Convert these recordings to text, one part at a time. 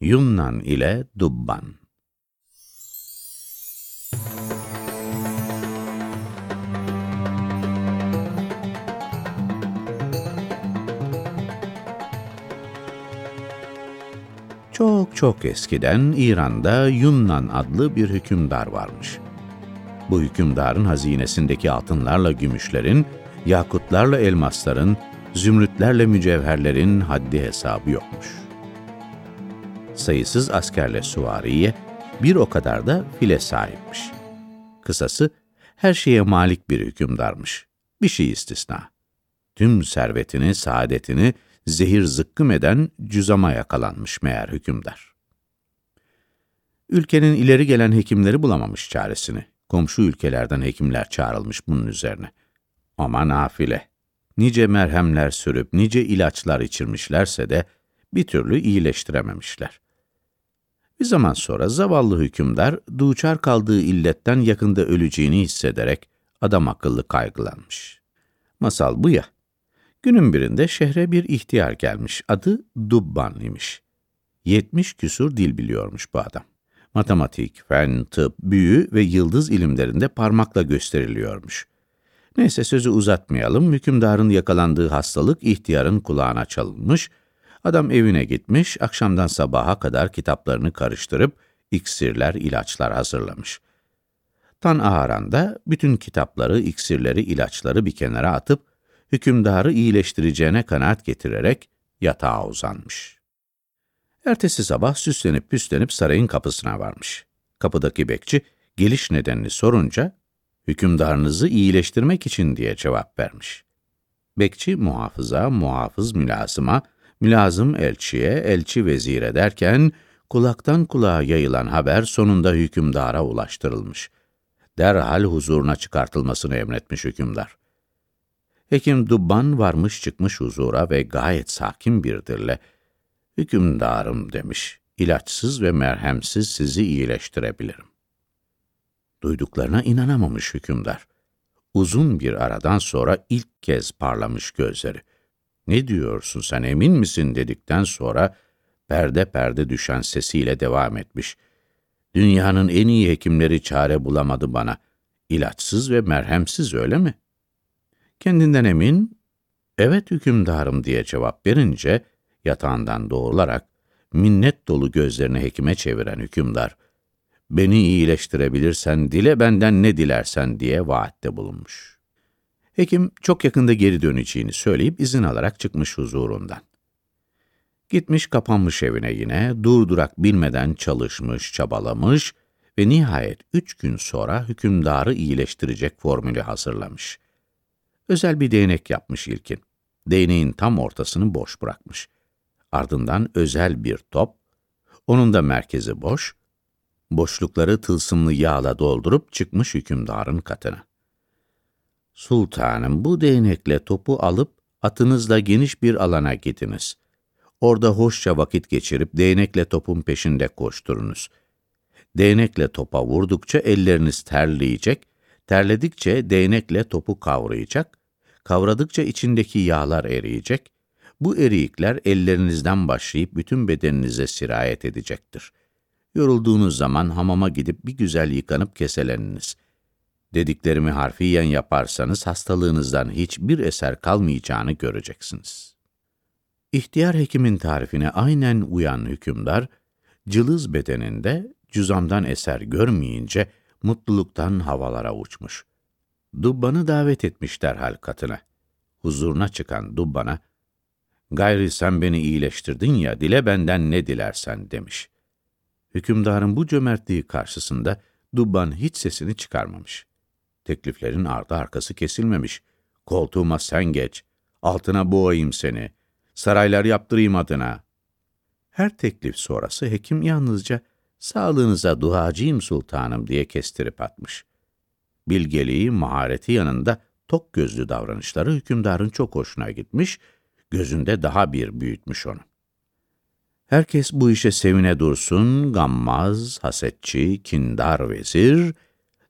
Yunnan ile Dubban Çok çok eskiden İran'da Yunnan adlı bir hükümdar varmış. Bu hükümdarın hazinesindeki altınlarla gümüşlerin, yakutlarla elmasların, zümrütlerle mücevherlerin haddi hesabı yokmuş. Sayısız askerle suvariye, bir o kadar da file sahipmiş. Kısası, her şeye malik bir hükümdarmış. Bir şey istisna. Tüm servetini, saadetini zehir zıkkım eden cüzama yakalanmış meğer hükümdar. Ülkenin ileri gelen hekimleri bulamamış çaresini. Komşu ülkelerden hekimler çağrılmış bunun üzerine. Ama nafile. Nice merhemler sürüp nice ilaçlar içirmişlerse de bir türlü iyileştirememişler. Bir zaman sonra zavallı hükümdar, duçar kaldığı illetten yakında öleceğini hissederek adam akıllı kaygılanmış. Masal bu ya. Günün birinde şehre bir ihtiyar gelmiş. Adı Dubban imiş. Yetmiş küsur dil biliyormuş bu adam. Matematik, fen, tıp, büyü ve yıldız ilimlerinde parmakla gösteriliyormuş. Neyse sözü uzatmayalım, hükümdarın yakalandığı hastalık ihtiyarın kulağına çalınmış, adam evine gitmiş, akşamdan sabaha kadar kitaplarını karıştırıp iksirler, ilaçlar hazırlamış. Tan Aharan'da bütün kitapları, iksirleri, ilaçları bir kenara atıp hükümdarı iyileştireceğine kanaat getirerek yatağa uzanmış. Ertesi sabah süslenip püslenip sarayın kapısına varmış. Kapıdaki bekçi geliş nedenini sorunca, hükümdarınızı iyileştirmek için diye cevap vermiş. Bekçi muhafıza, muhafız mülazıma, mülazım elçiye, elçi vezire derken, kulaktan kulağa yayılan haber sonunda hükümdara ulaştırılmış. Derhal huzuruna çıkartılmasını emretmiş hükümdar. Hekim Dubban varmış çıkmış huzura ve gayet sakin bir dille, hükümdarım demiş, ilaçsız ve merhemsiz sizi iyileştirebilirim. Duyduklarına inanamamış hükümdar. Uzun bir aradan sonra ilk kez parlamış gözleri. Ne diyorsun sen emin misin dedikten sonra perde perde düşen sesiyle devam etmiş. Dünyanın en iyi hekimleri çare bulamadı bana. İlaçsız ve merhemsiz öyle mi? Kendinden emin, evet hükümdarım diye cevap verince, yatağından doğrularak, minnet dolu gözlerini hekime çeviren hükümdar, beni iyileştirebilirsen dile benden ne dilersen diye vaatte bulunmuş. Hekim çok yakında geri döneceğini söyleyip izin alarak çıkmış huzurundan. Gitmiş kapanmış evine yine, durdurak bilmeden çalışmış, çabalamış ve nihayet üç gün sonra hükümdarı iyileştirecek formülü hazırlamış. Özel bir değnek yapmış ilkin. Değneğin tam ortasını boş bırakmış. Ardından özel bir top, onun da merkezi boş, boşlukları tılsımlı yağla doldurup çıkmış hükümdarın katına. Sultanım bu değnekle topu alıp atınızla geniş bir alana gidiniz. Orada hoşça vakit geçirip değnekle topun peşinde koşturunuz. Değnekle topa vurdukça elleriniz terleyecek, terledikçe değnekle topu kavrayacak, kavradıkça içindeki yağlar eriyecek, bu eriyikler ellerinizden başlayıp bütün bedeninize sirayet edecektir. Yorulduğunuz zaman hamama gidip bir güzel yıkanıp keseleniniz. Dediklerimi harfiyen yaparsanız hastalığınızdan hiçbir eser kalmayacağını göreceksiniz. İhtiyar hekimin tarifine aynen uyan hükümdar, cılız bedeninde cüzamdan eser görmeyince mutluluktan havalara uçmuş. Dubban'ı davet etmiş derhal katına. Huzuruna çıkan Dubban'a, Gayri sen beni iyileştirdin ya, dile benden ne dilersen demiş. Hükümdarın bu cömertliği karşısında Dubban hiç sesini çıkarmamış. Tekliflerin ardı arkası kesilmemiş. Koltuğuma sen geç, altına boğayım seni, saraylar yaptırayım adına. Her teklif sonrası hekim yalnızca, sağlığınıza duacıyım sultanım diye kestirip atmış. Bilgeliği, mahareti yanında tok gözlü davranışları hükümdarın çok hoşuna gitmiş, gözünde daha bir büyütmüş onu. Herkes bu işe sevine dursun, gammaz, hasetçi, kindar vezir,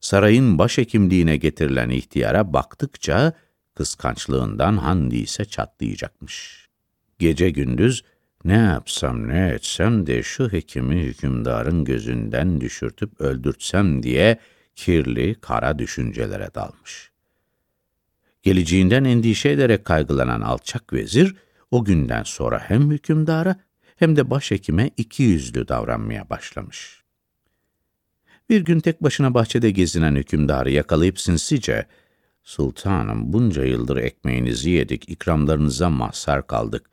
sarayın başhekimliğine getirilen ihtiyara baktıkça kıskançlığından handiyse çatlayacakmış. Gece gündüz Ne yapsam ne etsem de şu hekimi hükümdarın gözünden düşürtüp öldürtsem diye kirli, kara düşüncelere dalmış. Geleceğinden endişe ederek kaygılanan alçak vezir, o günden sonra hem hükümdara hem de başhekime iki yüzlü davranmaya başlamış. Bir gün tek başına bahçede gezinen hükümdarı yakalayıp sinsice, ''Sultanım bunca yıldır ekmeğinizi yedik, ikramlarınıza mahsar kaldık.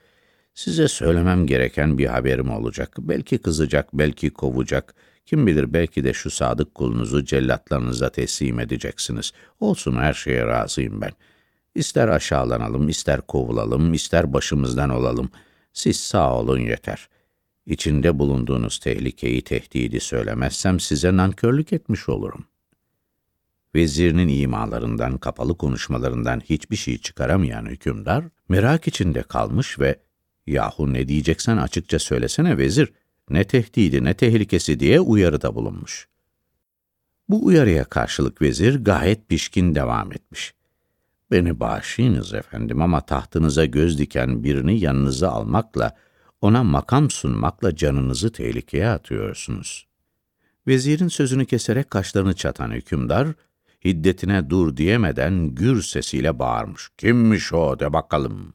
Size söylemem gereken bir haberim olacak. Belki kızacak, belki kovacak. Kim bilir belki de şu sadık kulunuzu cellatlarınıza teslim edeceksiniz. Olsun her şeye razıyım ben. İster aşağılanalım, ister kovulalım, ister başımızdan olalım. Siz sağ olun yeter. İçinde bulunduğunuz tehlikeyi, tehdidi söylemezsem size nankörlük etmiş olurum. Vezirinin imalarından, kapalı konuşmalarından hiçbir şey çıkaramayan hükümdar, merak içinde kalmış ve ''Yahu ne diyeceksen açıkça söylesene vezir, ne tehdidi ne tehlikesi?'' diye uyarıda bulunmuş. Bu uyarıya karşılık vezir gayet pişkin devam etmiş. Beni bağışlayınız efendim ama tahtınıza göz diken birini yanınıza almakla, ona makam sunmakla canınızı tehlikeye atıyorsunuz. Vezirin sözünü keserek kaşlarını çatan hükümdar, hiddetine dur diyemeden gür sesiyle bağırmış. Kimmiş o de bakalım.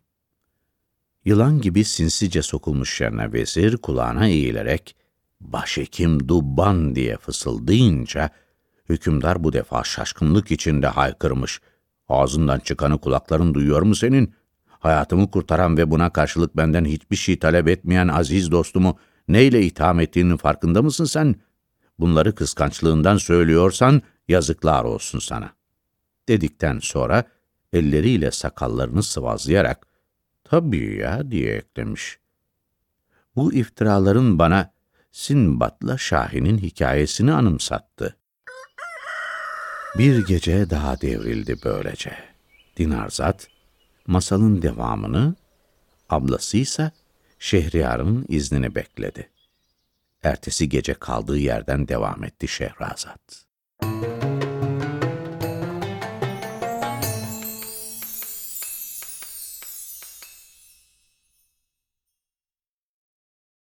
Yılan gibi sinsice sokulmuş yerine vezir kulağına eğilerek, başhekim Dubban diye fısıldayınca, hükümdar bu defa şaşkınlık içinde haykırmış. Ağzından çıkanı kulakların duyuyor mu senin? Hayatımı kurtaran ve buna karşılık benden hiçbir şey talep etmeyen aziz dostumu neyle itham ettiğinin farkında mısın sen? Bunları kıskançlığından söylüyorsan yazıklar olsun sana. Dedikten sonra elleriyle sakallarını sıvazlayarak, tabii ya diye eklemiş. Bu iftiraların bana Sinbat'la Şahin'in hikayesini anımsattı. Bir gece daha devrildi böylece. Dinarzat, masalın devamını, ablasıysa Şehriyar'ın iznini bekledi. Ertesi gece kaldığı yerden devam etti Şehrazat.